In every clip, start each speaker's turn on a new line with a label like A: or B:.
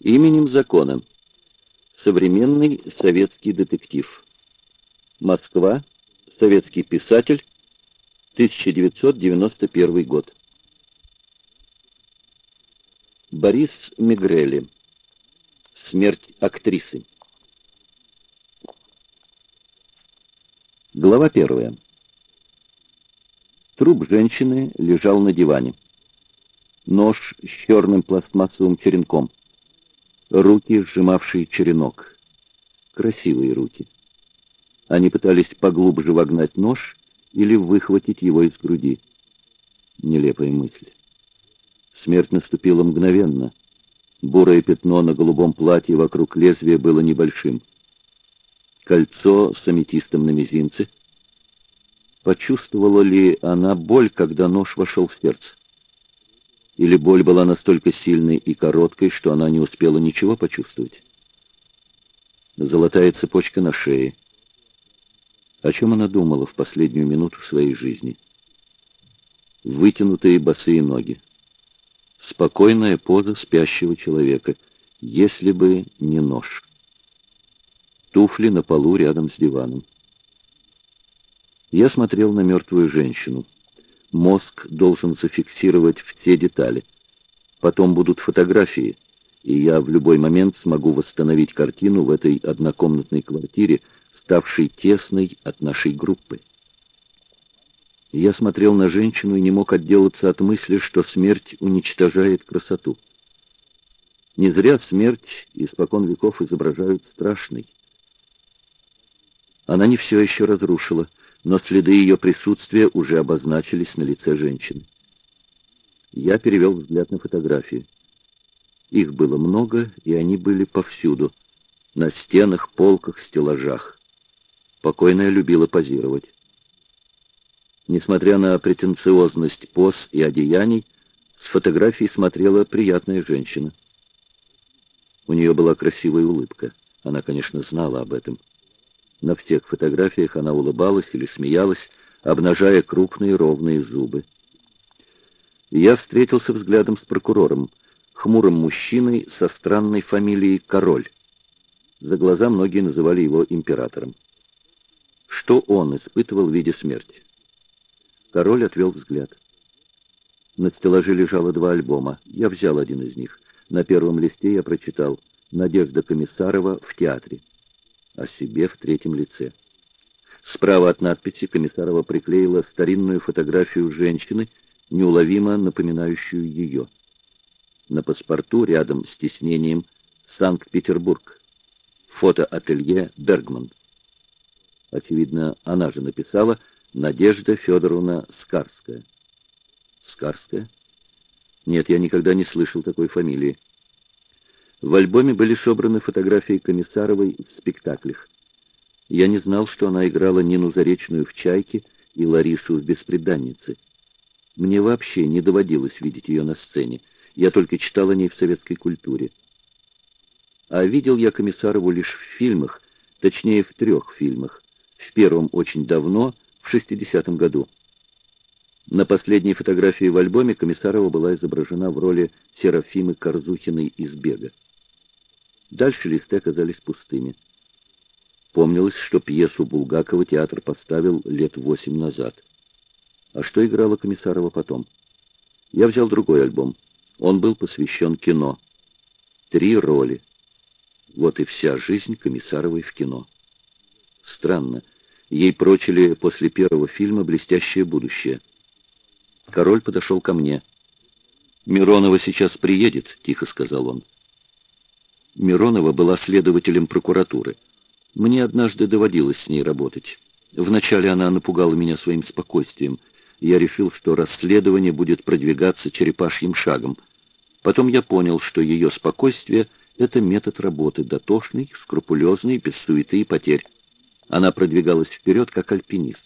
A: Именем закона. Современный советский детектив. Москва. Советский писатель. 1991 год. Борис Мигрели. Смерть актрисы. Глава первая. Труп женщины лежал на диване. Нож с черным пластмассовым черенком. Руки, сжимавшие черенок. Красивые руки. Они пытались поглубже вогнать нож или выхватить его из груди. Нелепая мысль. Смерть наступила мгновенно. Бурое пятно на голубом платье вокруг лезвия было небольшим. Кольцо с аметистом на мизинце. Почувствовала ли она боль, когда нож вошел в сердце? Или боль была настолько сильной и короткой, что она не успела ничего почувствовать? Золотая цепочка на шее. О чем она думала в последнюю минуту своей жизни? Вытянутые босые ноги. Спокойная поза спящего человека, если бы не нож. Туфли на полу рядом с диваном. Я смотрел на мертвую женщину. Мозг должен зафиксировать все детали. Потом будут фотографии, и я в любой момент смогу восстановить картину в этой однокомнатной квартире, ставшей тесной от нашей группы. Я смотрел на женщину и не мог отделаться от мысли, что смерть уничтожает красоту. Не зря смерть испокон веков изображают страшной. Она не все еще разрушила но следы ее присутствия уже обозначились на лице женщины. Я перевел взгляд на фотографии. Их было много, и они были повсюду. На стенах, полках, стеллажах. Покойная любила позировать. Несмотря на претенциозность поз и одеяний, с фотографией смотрела приятная женщина. У нее была красивая улыбка. Она, конечно, знала об этом. На всех фотографиях она улыбалась или смеялась, обнажая крупные ровные зубы. Я встретился взглядом с прокурором, хмурым мужчиной со странной фамилией Король. За глаза многие называли его императором. Что он испытывал в виде смерти? Король отвел взгляд. На стеллаже лежало два альбома. Я взял один из них. На первом листе я прочитал «Надежда Комиссарова в театре» о себе в третьем лице. Справа от надписи Комиссарова приклеила старинную фотографию женщины, неуловимо напоминающую ее. На паспорту рядом с тиснением «Санкт-Петербург». Фотоателье «Бергман». Очевидно, она же написала «Надежда Федоровна Скарская». Скарская? Нет, я никогда не слышал такой фамилии. В альбоме были собраны фотографии Комиссаровой в спектаклях. Я не знал, что она играла Нину Заречную в «Чайке» и Ларису в «Беспреданнице». Мне вообще не доводилось видеть ее на сцене. Я только читал о ней в советской культуре. А видел я Комиссарову лишь в фильмах, точнее в трех фильмах. В первом очень давно, в 60-м году. На последней фотографии в альбоме Комиссарова была изображена в роли Серафимы Корзухиной из «Бега». Дальше листы оказались пустыми. Помнилось, что пьесу Булгакова театр поставил лет восемь назад. А что играла Комиссарова потом? Я взял другой альбом. Он был посвящен кино. Три роли. Вот и вся жизнь Комиссаровой в кино. Странно. Ей прочили после первого фильма «Блестящее будущее». Король подошел ко мне. «Миронова сейчас приедет», — тихо сказал он. Миронова была следователем прокуратуры. Мне однажды доводилось с ней работать. Вначале она напугала меня своим спокойствием. Я решил, что расследование будет продвигаться черепашьим шагом. Потом я понял, что ее спокойствие — это метод работы, дотошный, скрупулезный, без суеты и потерь. Она продвигалась вперед, как альпинист.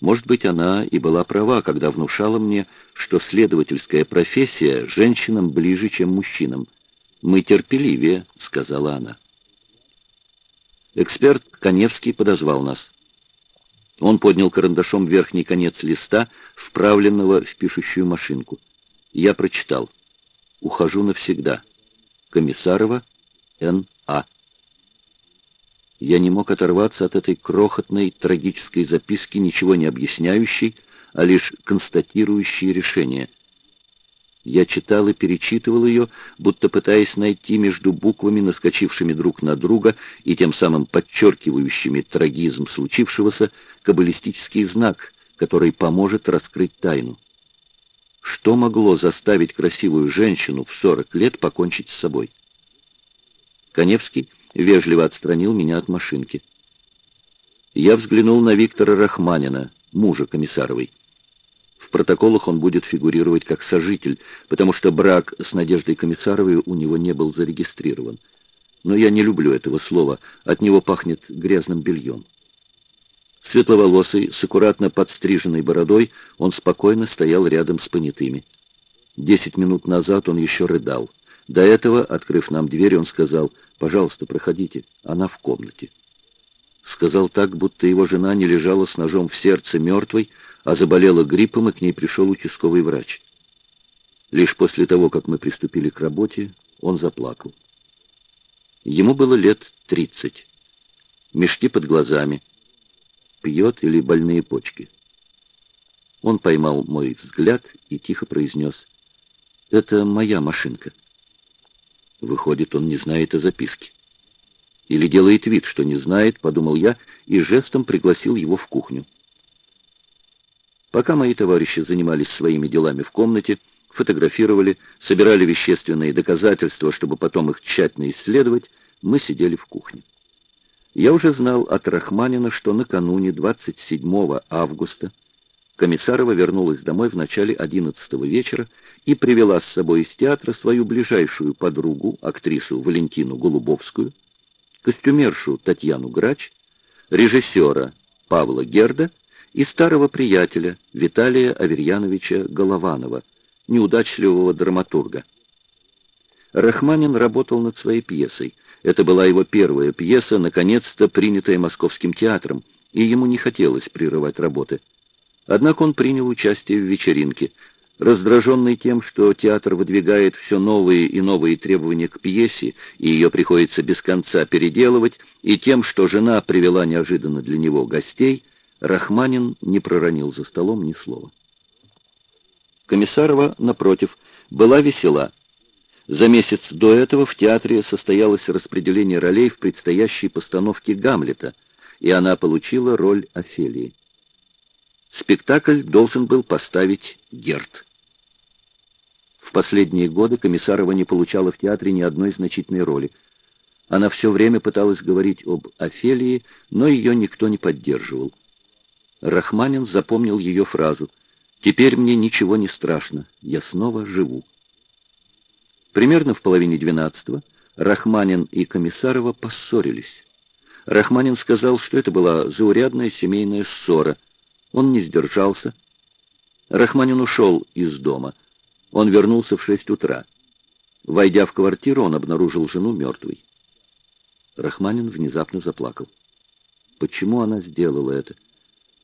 A: Может быть, она и была права, когда внушала мне, что следовательская профессия женщинам ближе, чем мужчинам — «Мы терпеливее», — сказала она. Эксперт Коневский подозвал нас. Он поднял карандашом верхний конец листа, вправленного в пишущую машинку. Я прочитал. «Ухожу навсегда. Комиссарова Н.А. Я не мог оторваться от этой крохотной трагической записки, ничего не объясняющей, а лишь констатирующей решение. Я читал и перечитывал ее, будто пытаясь найти между буквами, наскочившими друг на друга и тем самым подчеркивающими трагизм случившегося, каббалистический знак, который поможет раскрыть тайну. Что могло заставить красивую женщину в 40 лет покончить с собой? Коневский вежливо отстранил меня от машинки. Я взглянул на Виктора Рахманина, мужа Комиссаровой. В протоколах он будет фигурировать как сожитель, потому что брак с Надеждой Комиссаровой у него не был зарегистрирован. Но я не люблю этого слова, от него пахнет грязным бельем. Светловолосый, с аккуратно подстриженной бородой, он спокойно стоял рядом с понятыми. Десять минут назад он еще рыдал. До этого, открыв нам дверь, он сказал, «Пожалуйста, проходите, она в комнате». Сказал так, будто его жена не лежала с ножом в сердце мертвой, а заболела гриппом, и к ней пришел участковый врач. Лишь после того, как мы приступили к работе, он заплакал. Ему было лет тридцать. Мешки под глазами. Пьет или больные почки. Он поймал мой взгляд и тихо произнес, «Это моя машинка». Выходит, он не знает о записке. Или делает вид, что не знает, подумал я, и жестом пригласил его в кухню. Пока мои товарищи занимались своими делами в комнате, фотографировали, собирали вещественные доказательства, чтобы потом их тщательно исследовать, мы сидели в кухне. Я уже знал от Рахманина, что накануне 27 августа Комиссарова вернулась домой в начале 11 вечера и привела с собой из театра свою ближайшую подругу, актрису Валентину Голубовскую, костюмершу Татьяну Грач, режиссера Павла Герда и старого приятеля Виталия Аверьяновича Голованова, неудачливого драматурга. Рахманин работал над своей пьесой. Это была его первая пьеса, наконец-то принятая Московским театром, и ему не хотелось прерывать работы. Однако он принял участие в вечеринке. Раздраженный тем, что театр выдвигает все новые и новые требования к пьесе, и ее приходится без конца переделывать, и тем, что жена привела неожиданно для него гостей, Рахманин не проронил за столом ни слова. Комиссарова, напротив, была весела. За месяц до этого в театре состоялось распределение ролей в предстоящей постановке «Гамлета», и она получила роль Офелии. Спектакль должен был поставить Герт. В последние годы Комиссарова не получала в театре ни одной значительной роли. Она все время пыталась говорить об Офелии, но ее никто не поддерживал. Рахманин запомнил ее фразу «Теперь мне ничего не страшно, я снова живу». Примерно в половине двенадцатого Рахманин и Комиссарова поссорились. Рахманин сказал, что это была заурядная семейная ссора. Он не сдержался. Рахманин ушел из дома. Он вернулся в шесть утра. Войдя в квартиру, он обнаружил жену мертвой. Рахманин внезапно заплакал. Почему она сделала это?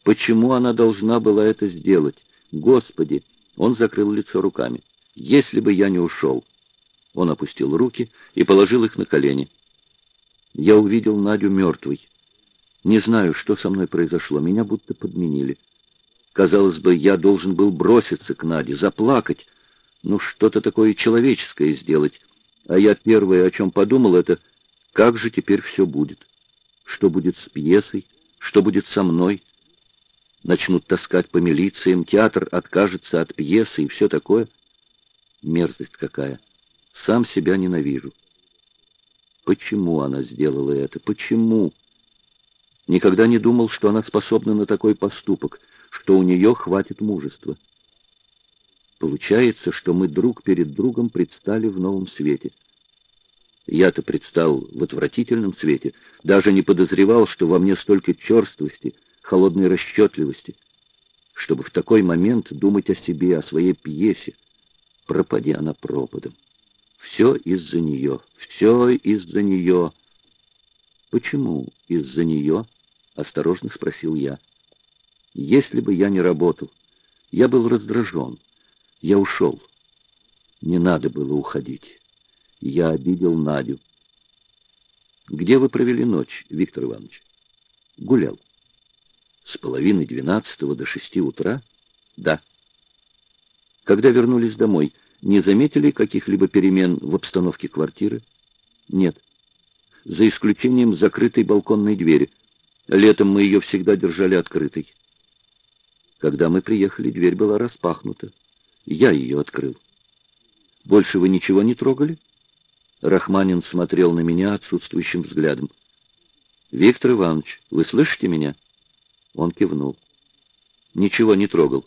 A: Почему она должна была это сделать? Господи! Он закрыл лицо руками. Если бы я не ушел. Он опустил руки и положил их на колени. Я увидел Надю мертвой. Не знаю, что со мной произошло. Меня будто подменили. Казалось бы, я должен был броситься к Наде, заплакать. Ну, что-то такое человеческое сделать. А я первое, о чем подумал, это как же теперь все будет? Что будет с пьесой? Что будет со мной? Начнут таскать по милициям, театр откажется от пьесы и все такое. Мерзость какая. Сам себя ненавижу. Почему она сделала это? Почему? Никогда не думал, что она способна на такой поступок, что у нее хватит мужества. Получается, что мы друг перед другом предстали в новом свете. Я-то предстал в отвратительном свете, даже не подозревал, что во мне столько черствости, холодной расчетливости, чтобы в такой момент думать о себе, о своей пьесе. Пропади она пропадом. Все из-за нее, все из-за нее. Почему из-за нее? Осторожно спросил я. Если бы я не работал, я был раздражен. Я ушел. Не надо было уходить. Я обидел Надю. Где вы провели ночь, Виктор Иванович? Гулял. С половины двенадцатого до шести утра? Да. Когда вернулись домой, не заметили каких-либо перемен в обстановке квартиры? Нет. За исключением закрытой балконной двери. Летом мы ее всегда держали открытой. Когда мы приехали, дверь была распахнута. Я ее открыл. Больше вы ничего не трогали? Рахманин смотрел на меня отсутствующим взглядом. «Виктор Иванович, вы слышите меня?» Он кивнул. «Ничего не трогал».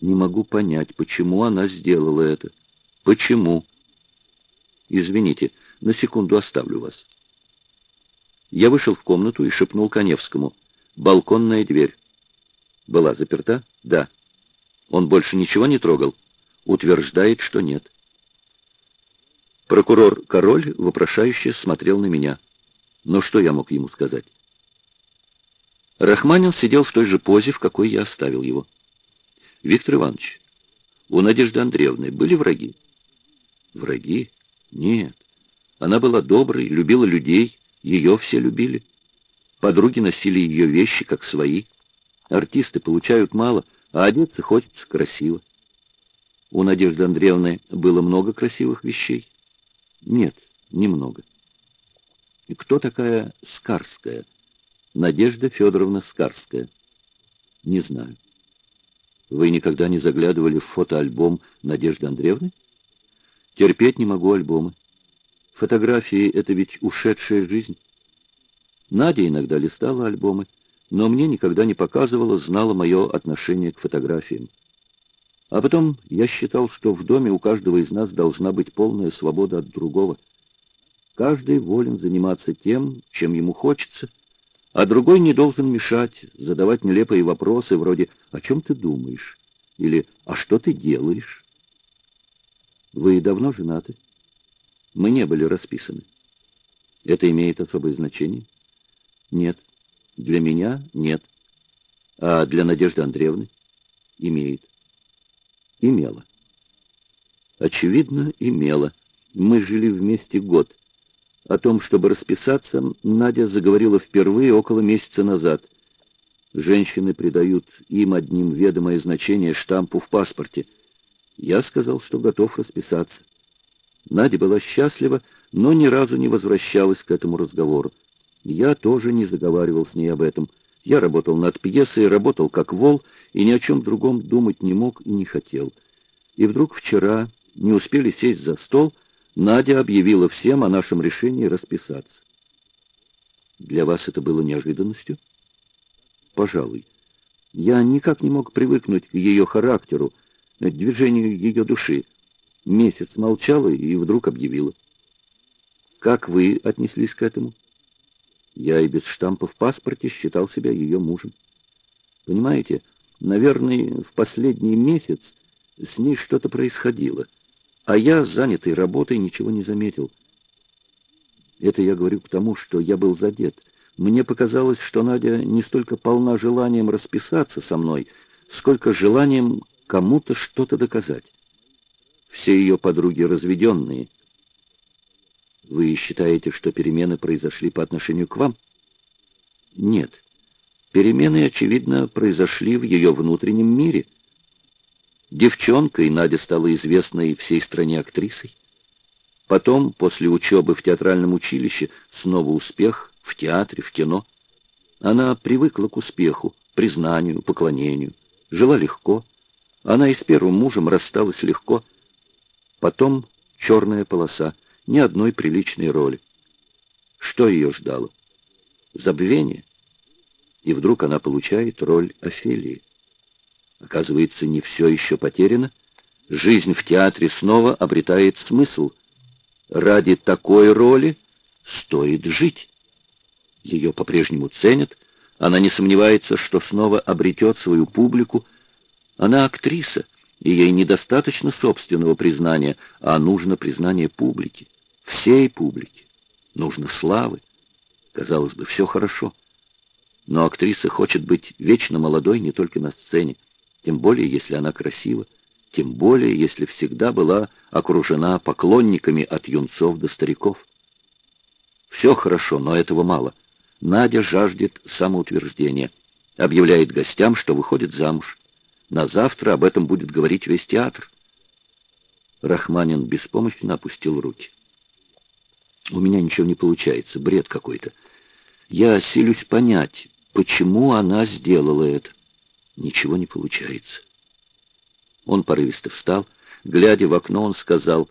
A: «Не могу понять, почему она сделала это. Почему?» «Извините, на секунду оставлю вас». Я вышел в комнату и шепнул Коневскому. «Балконная дверь». «Была заперта?» «Да». «Он больше ничего не трогал?» «Утверждает, что нет». Прокурор Король вопрошающе смотрел на меня. Но что я мог ему сказать? Рахманин сидел в той же позе, в какой я оставил его. «Виктор Иванович, у Надежды Андреевны были враги?» «Враги? Нет. Она была доброй, любила людей, ее все любили. Подруги носили ее вещи, как свои. Артисты получают мало, а одеться хочется красиво. У Надежды Андреевны было много красивых вещей. Нет, немного. И кто такая Скарская? Надежда Федоровна Скарская. Не знаю. Вы никогда не заглядывали в фотоальбом Надежды Андреевны? Терпеть не могу альбомы. Фотографии — это ведь ушедшая жизнь. Надя иногда листала альбомы, но мне никогда не показывала, знала мое отношение к фотографиям. А потом я считал, что в доме у каждого из нас должна быть полная свобода от другого. Каждый волен заниматься тем, чем ему хочется, а другой не должен мешать, задавать нелепые вопросы вроде «О чем ты думаешь?» или «А что ты делаешь?» Вы давно женаты? Мы не были расписаны. Это имеет особое значение? Нет. Для меня нет. А для Надежды Андреевны? Имеет имела. Очевидно, имела. Мы жили вместе год. О том, чтобы расписаться, Надя заговорила впервые около месяца назад. Женщины придают им одним ведомое значение штампу в паспорте. Я сказал, что готов расписаться. Надя была счастлива, но ни разу не возвращалась к этому разговору. Я тоже не заговаривал с ней об этом. Я работал над пьесой, работал как вол, и ни о чем другом думать не мог и не хотел. И вдруг вчера, не успели сесть за стол, Надя объявила всем о нашем решении расписаться. Для вас это было неожиданностью? Пожалуй. Я никак не мог привыкнуть к ее характеру, к движению ее души. Месяц молчала и вдруг объявила. Как вы отнеслись к этому? Я и без штампа в паспорте считал себя ее мужем. Понимаете, наверное, в последний месяц с ней что-то происходило, а я, занятый работой, ничего не заметил. Это я говорю к тому, что я был задет. Мне показалось, что Надя не столько полна желанием расписаться со мной, сколько желанием кому-то что-то доказать. Все ее подруги разведенные — вы считаете, что перемены произошли по отношению к вам? Нет. Перемены, очевидно, произошли в ее внутреннем мире. Девчонкой Надя стала известной всей стране актрисой. Потом, после учебы в театральном училище, снова успех в театре, в кино. Она привыкла к успеху, признанию, поклонению. Жила легко. Она и с первым мужем рассталась легко. Потом черная полоса — ни одной приличной роли. Что ее ждало? Забвение. И вдруг она получает роль Офелии. Оказывается, не все еще потеряно. Жизнь в театре снова обретает смысл. Ради такой роли стоит жить. Ее по-прежнему ценят. Она не сомневается, что снова обретет свою публику. Она актриса, и ей недостаточно собственного признания, а нужно признание публики всей публике. Нужно славы. Казалось бы, все хорошо. Но актриса хочет быть вечно молодой не только на сцене, тем более, если она красива, тем более, если всегда была окружена поклонниками от юнцов до стариков. Все хорошо, но этого мало. Надя жаждет самоутверждения. Объявляет гостям, что выходит замуж. На завтра об этом будет говорить весь театр. Рахманин беспомощно опустил руки. У меня ничего не получается, бред какой-то. Я силюсь понять, почему она сделала это. Ничего не получается. Он порывисто встал. Глядя в окно, он сказал,